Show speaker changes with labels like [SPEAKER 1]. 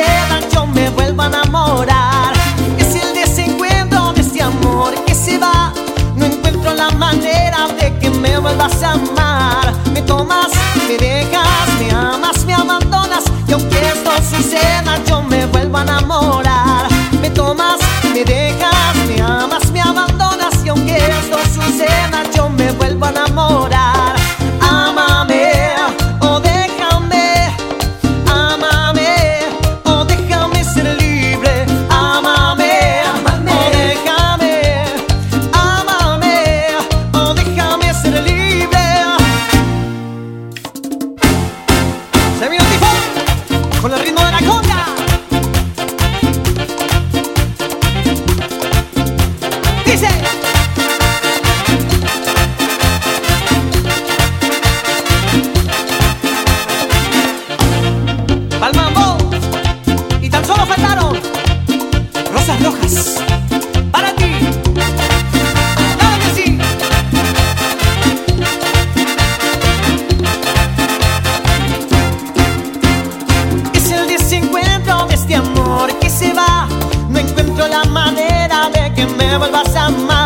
[SPEAKER 1] sucedan yo me vuelva a enamorar. Es el desencuentro de este amor que se va. No encuentro la manera de que me vuelvas a amar. Que me vuelvas a amar.